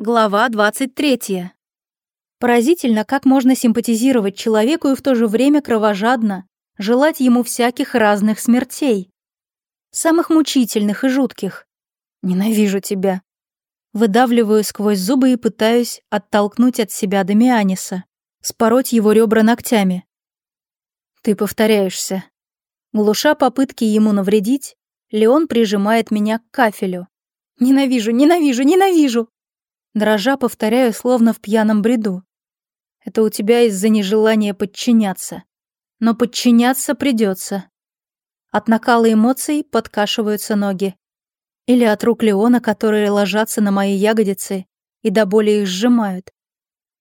Глава 23. Поразительно, как можно симпатизировать человеку и в то же время кровожадно, желать ему всяких разных смертей. Самых мучительных и жутких. «Ненавижу тебя». Выдавливаю сквозь зубы и пытаюсь оттолкнуть от себя Дамианиса, спороть его ребра ногтями. «Ты повторяешься». Глуша попытки ему навредить, Леон прижимает меня к кафелю. «Ненавижу, ненавижу, ненавижу!» дрожа повторяю, словно в пьяном бреду. Это у тебя из-за нежелания подчиняться. Но подчиняться придется. От накала эмоций подкашиваются ноги. Или от рук Леона, которые ложатся на мои ягодицы и до боли их сжимают.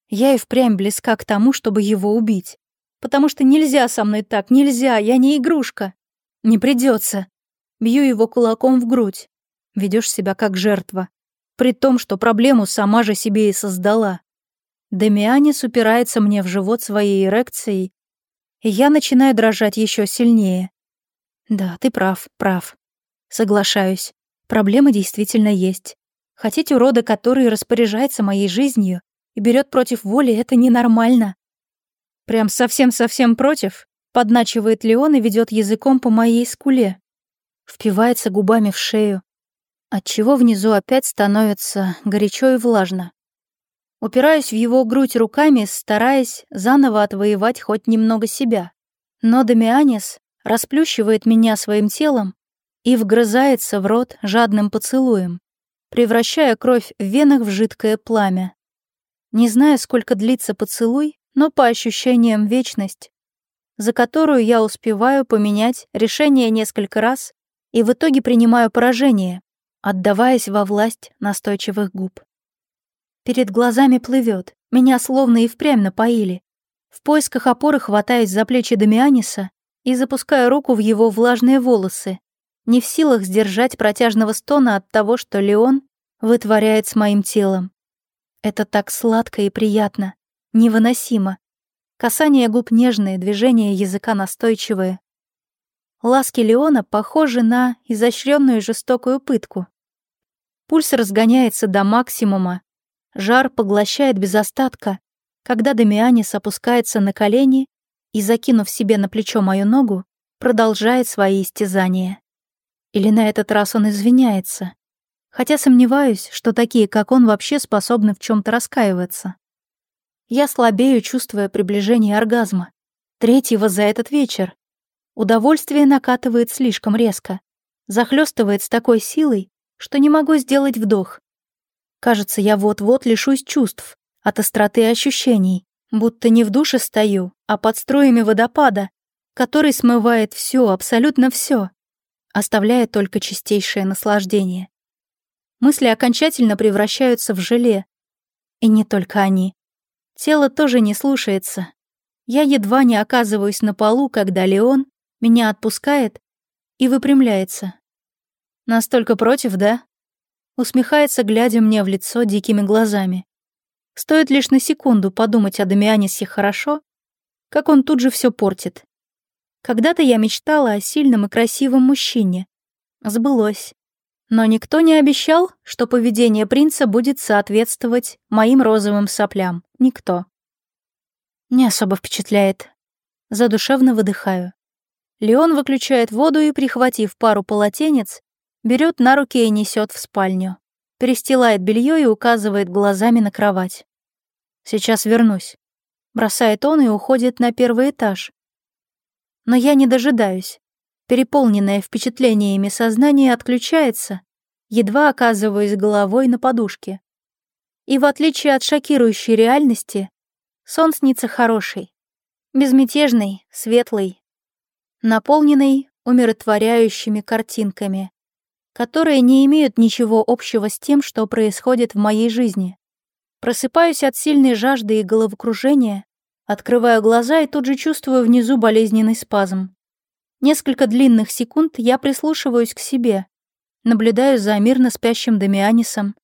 Я и впрямь близка к тому, чтобы его убить. Потому что нельзя со мной так, нельзя, я не игрушка. Не придется. Бью его кулаком в грудь. Ведешь себя как жертва при том, что проблему сама же себе и создала. Демианис упирается мне в живот своей эрекцией, и я начинаю дрожать еще сильнее. Да, ты прав, прав. Соглашаюсь, проблема действительно есть. Хотеть урода, который распоряжается моей жизнью и берет против воли, это ненормально. Прям совсем-совсем против? Подначивает Леон и ведет языком по моей скуле. Впивается губами в шею отчего внизу опять становится горячо и влажно. Упираюсь в его грудь руками, стараясь заново отвоевать хоть немного себя. Но Дамианис расплющивает меня своим телом и вгрызается в рот жадным поцелуем, превращая кровь в венах в жидкое пламя. Не знаю, сколько длится поцелуй, но по ощущениям вечность, за которую я успеваю поменять решение несколько раз и в итоге принимаю поражение отдаваясь во власть настойчивых губ. Перед глазами плывет, меня словно и впрямь напоили. В поисках опоры хватаюсь за плечи Дамианиса и запускаю руку в его влажные волосы, не в силах сдержать протяжного стона от того, что Леон вытворяет с моим телом. Это так сладко и приятно, невыносимо. Касание губ нежные, движение языка настойчивое. Ласки Леона похожи на изощренную жестокую пытку. Пульс разгоняется до максимума, жар поглощает без остатка, когда Дамианис опускается на колени и, закинув себе на плечо мою ногу, продолжает свои истязания. Или на этот раз он извиняется, хотя сомневаюсь, что такие, как он, вообще способны в чем то раскаиваться. Я слабею, чувствуя приближение оргазма, третьего за этот вечер, Удовольствие накатывает слишком резко. Захлестывает с такой силой, что не могу сделать вдох. Кажется, я вот-вот лишусь чувств от остроты ощущений, будто не в душе стою, а под струями водопада, который смывает все, абсолютно все, оставляя только чистейшее наслаждение. Мысли окончательно превращаются в желе. И не только они. Тело тоже не слушается. Я едва не оказываюсь на полу, когда Леон меня отпускает и выпрямляется. «Настолько против, да?» Усмехается, глядя мне в лицо дикими глазами. Стоит лишь на секунду подумать о Дамианисе хорошо, как он тут же все портит. Когда-то я мечтала о сильном и красивом мужчине. Сбылось. Но никто не обещал, что поведение принца будет соответствовать моим розовым соплям. Никто. Не особо впечатляет. Задушевно выдыхаю. Леон выключает воду и, прихватив пару полотенец, берет на руки и несет в спальню. Перестилает белье и указывает глазами на кровать. «Сейчас вернусь», — бросает он и уходит на первый этаж. Но я не дожидаюсь. Переполненное впечатлениями сознание отключается, едва оказываюсь головой на подушке. И в отличие от шокирующей реальности, сон снится хороший, безмятежный, светлый, наполненный умиротворяющими картинками, которые не имеют ничего общего с тем, что происходит в моей жизни. Просыпаюсь от сильной жажды и головокружения, открываю глаза и тут же чувствую внизу болезненный спазм. Несколько длинных секунд я прислушиваюсь к себе, наблюдаю за мирно спящим Дамианисом.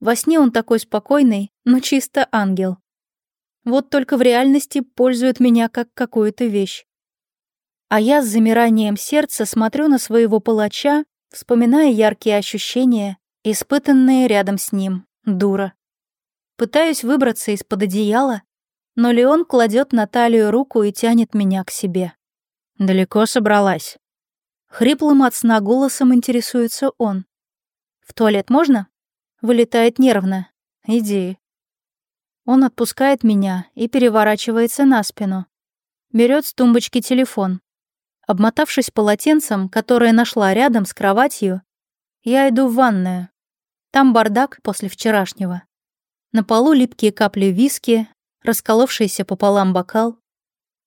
Во сне он такой спокойный, но чисто ангел. Вот только в реальности пользует меня как какую-то вещь. А я с замиранием сердца смотрю на своего палача, вспоминая яркие ощущения, испытанные рядом с ним. Дура. Пытаюсь выбраться из-под одеяла, но Леон кладет на талию руку и тянет меня к себе. «Далеко собралась?» Хриплым от сна голосом интересуется он. «В туалет можно?» Вылетает нервно. «Иди». Он отпускает меня и переворачивается на спину. Берет с тумбочки телефон. Обмотавшись полотенцем, которое нашла рядом с кроватью, я иду в ванную. Там бардак после вчерашнего. На полу липкие капли виски, расколовшийся пополам бокал.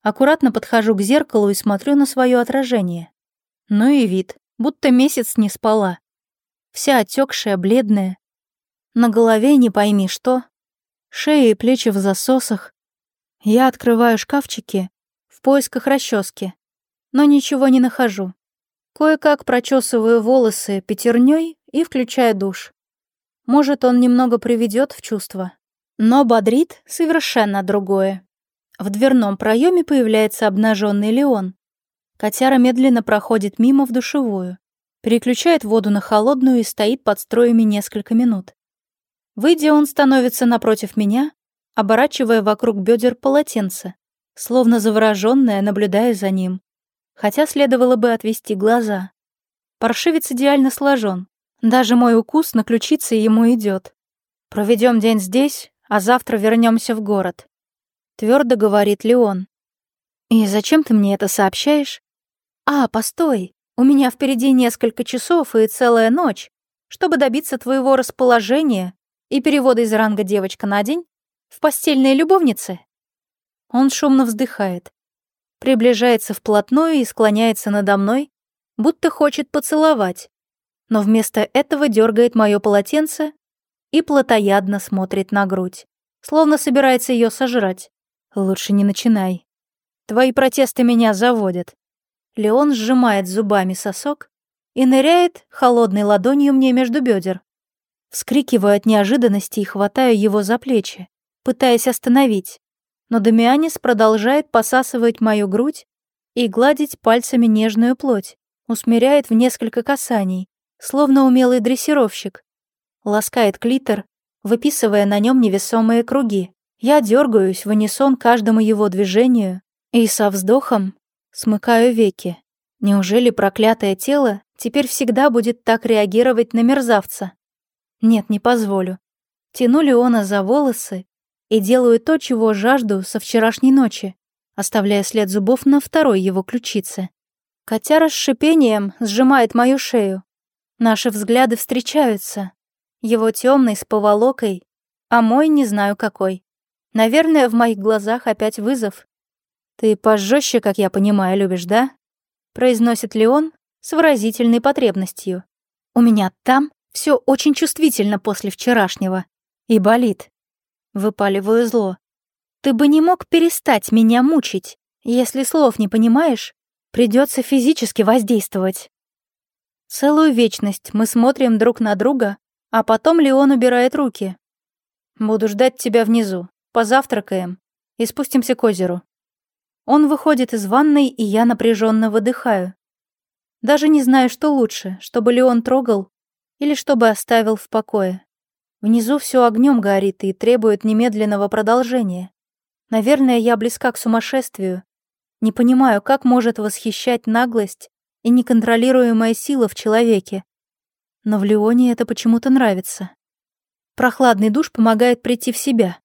Аккуратно подхожу к зеркалу и смотрю на свое отражение. Ну и вид, будто месяц не спала. Вся отекшая, бледная. На голове не пойми что. Шея и плечи в засосах. Я открываю шкафчики в поисках расчески но ничего не нахожу. Кое-как прочесываю волосы пятерней и включаю душ. Может, он немного приведет в чувство. Но бодрит совершенно другое. В дверном проеме появляется обнаженный Леон. Котяра медленно проходит мимо в душевую, переключает воду на холодную и стоит под строями несколько минут. Выйдя, он становится напротив меня, оборачивая вокруг бедер полотенце, словно заворожённая, наблюдая за ним хотя следовало бы отвести глаза. Паршивец идеально сложен. Даже мой укус на ключице ему идет. Проведем день здесь, а завтра вернемся в город. Твердо говорит Леон. И зачем ты мне это сообщаешь? А, постой, у меня впереди несколько часов и целая ночь. Чтобы добиться твоего расположения и перевода из ранга девочка на день в постельные любовницы. Он шумно вздыхает приближается вплотную и склоняется надо мной, будто хочет поцеловать, но вместо этого дергает мое полотенце и плотоядно смотрит на грудь, словно собирается ее сожрать. «Лучше не начинай. Твои протесты меня заводят». Леон сжимает зубами сосок и ныряет холодной ладонью мне между бедер. Вскрикиваю от неожиданности и хватаю его за плечи, пытаясь остановить но Дамианис продолжает посасывать мою грудь и гладить пальцами нежную плоть, усмиряет в несколько касаний, словно умелый дрессировщик. Ласкает клитор, выписывая на нем невесомые круги. Я дергаюсь в унисон каждому его движению и со вздохом смыкаю веки. Неужели проклятое тело теперь всегда будет так реагировать на мерзавца? Нет, не позволю. Тяну Леона за волосы и делаю то, чего жажду со вчерашней ночи, оставляя след зубов на второй его ключице. Котяра с шипением сжимает мою шею. Наши взгляды встречаются. Его темный с поволокой, а мой не знаю какой. Наверное, в моих глазах опять вызов. «Ты пожестче, как я понимаю, любишь, да?» произносит Леон с выразительной потребностью. «У меня там все очень чувствительно после вчерашнего. И болит. Выпаливаю зло. «Ты бы не мог перестать меня мучить. Если слов не понимаешь, придется физически воздействовать». Целую вечность мы смотрим друг на друга, а потом Леон убирает руки. «Буду ждать тебя внизу. Позавтракаем и спустимся к озеру». Он выходит из ванной, и я напряженно выдыхаю. Даже не знаю, что лучше, чтобы Леон трогал или чтобы оставил в покое. Внизу все огнем горит и требует немедленного продолжения. Наверное, я близка к сумасшествию. Не понимаю, как может восхищать наглость и неконтролируемая сила в человеке. Но в Леоне это почему-то нравится. Прохладный душ помогает прийти в себя.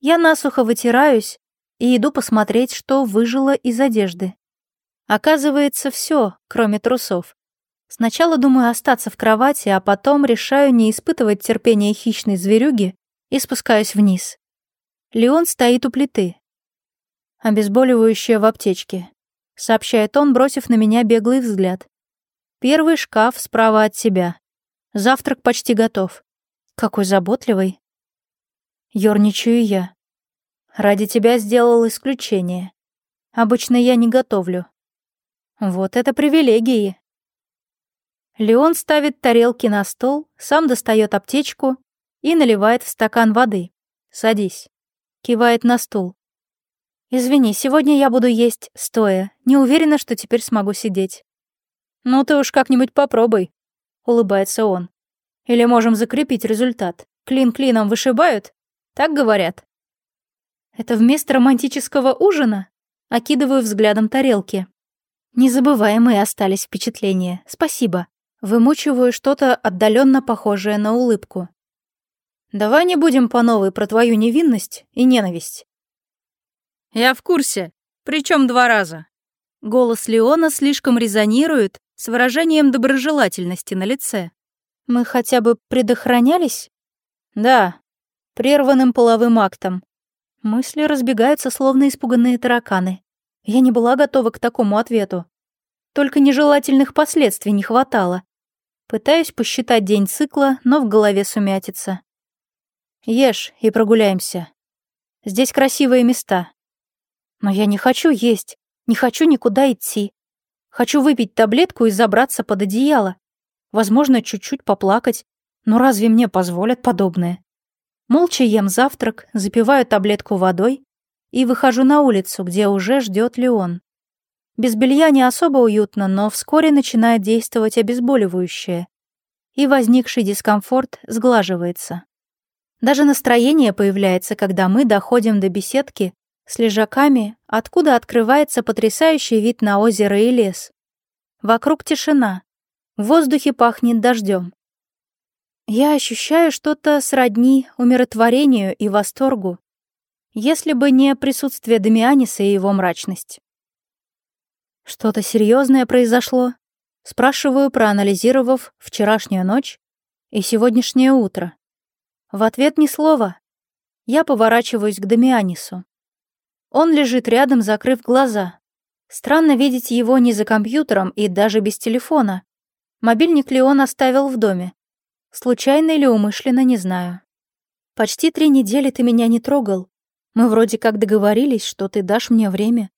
Я насухо вытираюсь и иду посмотреть, что выжило из одежды. Оказывается, все, кроме трусов. Сначала думаю остаться в кровати, а потом решаю не испытывать терпения хищной зверюги и спускаюсь вниз. Леон стоит у плиты. «Обезболивающее в аптечке», — сообщает он, бросив на меня беглый взгляд. «Первый шкаф справа от тебя. Завтрак почти готов. Какой заботливый». Ёрничаю я. «Ради тебя сделал исключение. Обычно я не готовлю». «Вот это привилегии!» Леон ставит тарелки на стол, сам достает аптечку и наливает в стакан воды. «Садись», — кивает на стул. «Извини, сегодня я буду есть стоя. Не уверена, что теперь смогу сидеть». «Ну ты уж как-нибудь попробуй», — улыбается он. «Или можем закрепить результат. Клин клином вышибают? Так говорят». «Это вместо романтического ужина?» Окидываю взглядом тарелки. Незабываемые остались впечатления. Спасибо. Вымучиваю что-то отдаленно похожее на улыбку. «Давай не будем по новой про твою невинность и ненависть». «Я в курсе, причем два раза». Голос Леона слишком резонирует с выражением доброжелательности на лице. «Мы хотя бы предохранялись?» «Да, прерванным половым актом». Мысли разбегаются, словно испуганные тараканы. Я не была готова к такому ответу. Только нежелательных последствий не хватало. Пытаюсь посчитать день цикла, но в голове сумятится. Ешь и прогуляемся. Здесь красивые места. Но я не хочу есть, не хочу никуда идти. Хочу выпить таблетку и забраться под одеяло. Возможно, чуть-чуть поплакать, но разве мне позволят подобное? Молча ем завтрак, запиваю таблетку водой и выхожу на улицу, где уже ждет Леон. Без белья не особо уютно, но вскоре начинает действовать обезболивающее, и возникший дискомфорт сглаживается. Даже настроение появляется, когда мы доходим до беседки с лежаками, откуда открывается потрясающий вид на озеро и лес. Вокруг тишина, в воздухе пахнет дождем. Я ощущаю что-то сродни умиротворению и восторгу, если бы не присутствие Дамианиса и его мрачность. «Что-то серьезное произошло?» Спрашиваю, проанализировав вчерашнюю ночь и сегодняшнее утро. В ответ ни слова. Я поворачиваюсь к Дамианису. Он лежит рядом, закрыв глаза. Странно видеть его не за компьютером и даже без телефона. Мобильник ли он оставил в доме? Случайно или умышленно, не знаю. Почти три недели ты меня не трогал. Мы вроде как договорились, что ты дашь мне время.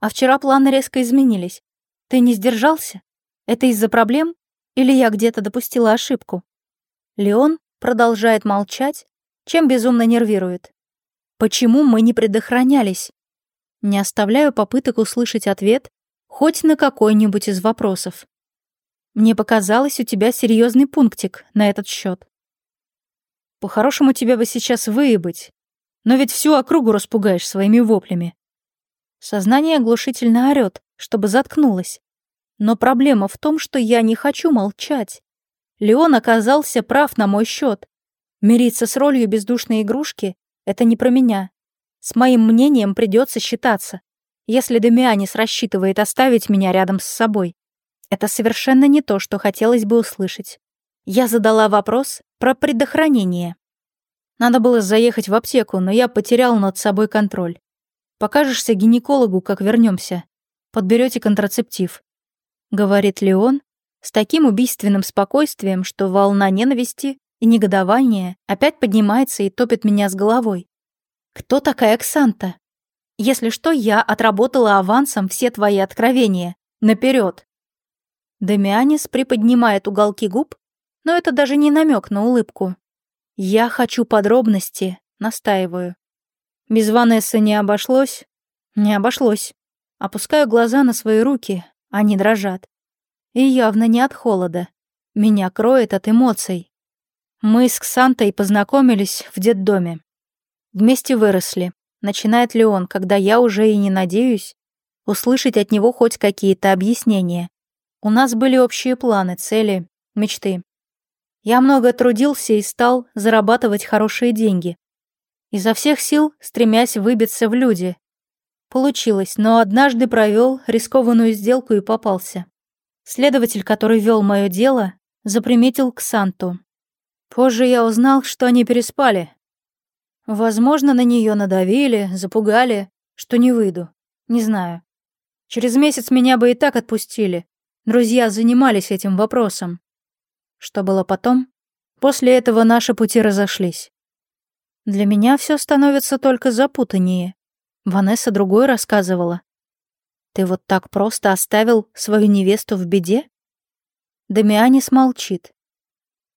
А вчера планы резко изменились. Ты не сдержался? Это из-за проблем? Или я где-то допустила ошибку?» Леон продолжает молчать, чем безумно нервирует. «Почему мы не предохранялись?» Не оставляю попыток услышать ответ хоть на какой-нибудь из вопросов. Мне показалось, у тебя серьезный пунктик на этот счет. По-хорошему тебя бы сейчас выебать, но ведь всю округу распугаешь своими воплями. Сознание оглушительно орёт, чтобы заткнулась. Но проблема в том, что я не хочу молчать. Леон оказался прав на мой счет. Мириться с ролью бездушной игрушки — это не про меня. С моим мнением придется считаться, если Демианис рассчитывает оставить меня рядом с собой. Это совершенно не то, что хотелось бы услышать. Я задала вопрос про предохранение. Надо было заехать в аптеку, но я потерял над собой контроль. Покажешься гинекологу, как вернемся. Подберете контрацептив. Говорит Леон с таким убийственным спокойствием, что волна ненависти и негодования опять поднимается и топит меня с головой. Кто такая Оксанта? Если что, я отработала авансом все твои откровения. Наперед. Дамианис приподнимает уголки губ, но это даже не намек на улыбку. Я хочу подробности, настаиваю. Без Ванессы не обошлось? Не обошлось. Опускаю глаза на свои руки, они дрожат. И явно не от холода. Меня кроет от эмоций. Мы с Ксантой познакомились в детдоме. Вместе выросли. Начинает ли он, когда я уже и не надеюсь, услышать от него хоть какие-то объяснения. У нас были общие планы, цели, мечты. Я много трудился и стал зарабатывать хорошие деньги изо всех сил стремясь выбиться в люди. Получилось, но однажды провел рискованную сделку и попался. Следователь, который вел мое дело, заприметил Ксанту. Позже я узнал, что они переспали. Возможно, на нее надавили, запугали, что не выйду. Не знаю. Через месяц меня бы и так отпустили. Друзья занимались этим вопросом. Что было потом? После этого наши пути разошлись. Для меня все становится только запутаннее. Ванесса другой рассказывала. Ты вот так просто оставил свою невесту в беде? Дамианис молчит.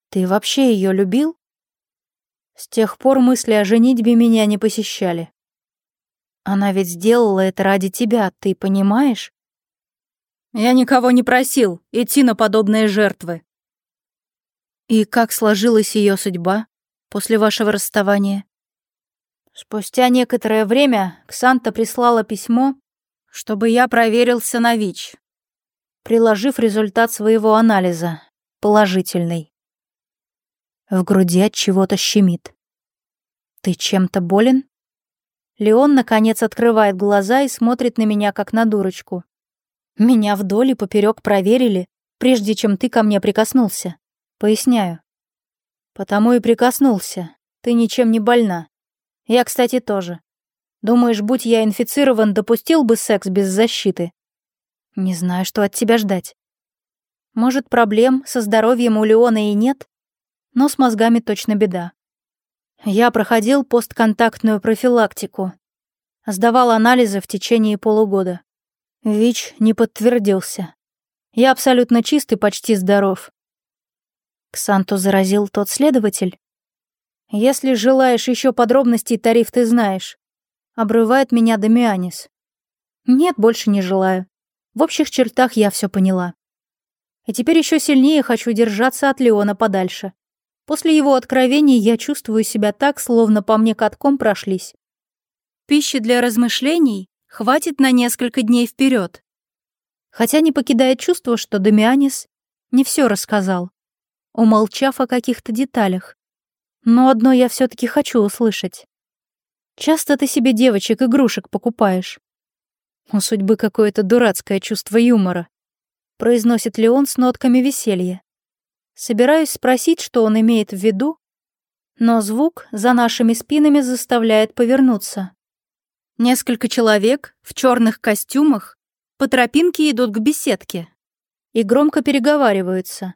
Ты вообще ее любил? С тех пор мысли о женитьбе меня не посещали. Она ведь сделала это ради тебя, ты понимаешь? Я никого не просил идти на подобные жертвы. И как сложилась ее судьба? после вашего расставания?» Спустя некоторое время Ксанта прислала письмо, чтобы я проверился на ВИЧ, приложив результат своего анализа, положительный. В груди от чего-то щемит. «Ты чем-то болен?» Леон, наконец, открывает глаза и смотрит на меня, как на дурочку. «Меня вдоль и поперек проверили, прежде чем ты ко мне прикоснулся. Поясняю. «Потому и прикоснулся. Ты ничем не больна. Я, кстати, тоже. Думаешь, будь я инфицирован, допустил бы секс без защиты? Не знаю, что от тебя ждать. Может, проблем со здоровьем у Леона и нет, но с мозгами точно беда. Я проходил постконтактную профилактику. Сдавал анализы в течение полугода. ВИЧ не подтвердился. Я абсолютно чистый, почти здоров. Ксанту заразил тот следователь? Если желаешь еще подробностей, тариф ты знаешь. Обрывает меня Дамианис. Нет, больше не желаю. В общих чертах я все поняла. И теперь еще сильнее хочу держаться от Леона подальше. После его откровений я чувствую себя так, словно по мне катком прошлись. Пищи для размышлений хватит на несколько дней вперед. Хотя не покидает чувство, что Дамианис не все рассказал умолчав о каких-то деталях. Но одно я все таки хочу услышать. Часто ты себе девочек игрушек покупаешь? У судьбы какое-то дурацкое чувство юмора. Произносит ли он с нотками веселья. Собираюсь спросить, что он имеет в виду, но звук за нашими спинами заставляет повернуться. Несколько человек в черных костюмах по тропинке идут к беседке и громко переговариваются.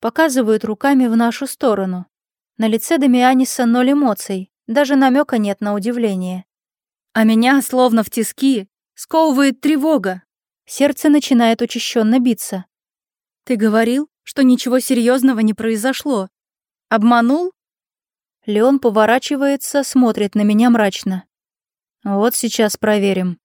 Показывают руками в нашу сторону. На лице Дамианиса ноль эмоций, даже намека нет на удивление. А меня, словно в тиски, сковывает тревога. Сердце начинает учащенно биться. Ты говорил, что ничего серьезного не произошло. Обманул? Леон поворачивается, смотрит на меня мрачно. Вот сейчас проверим.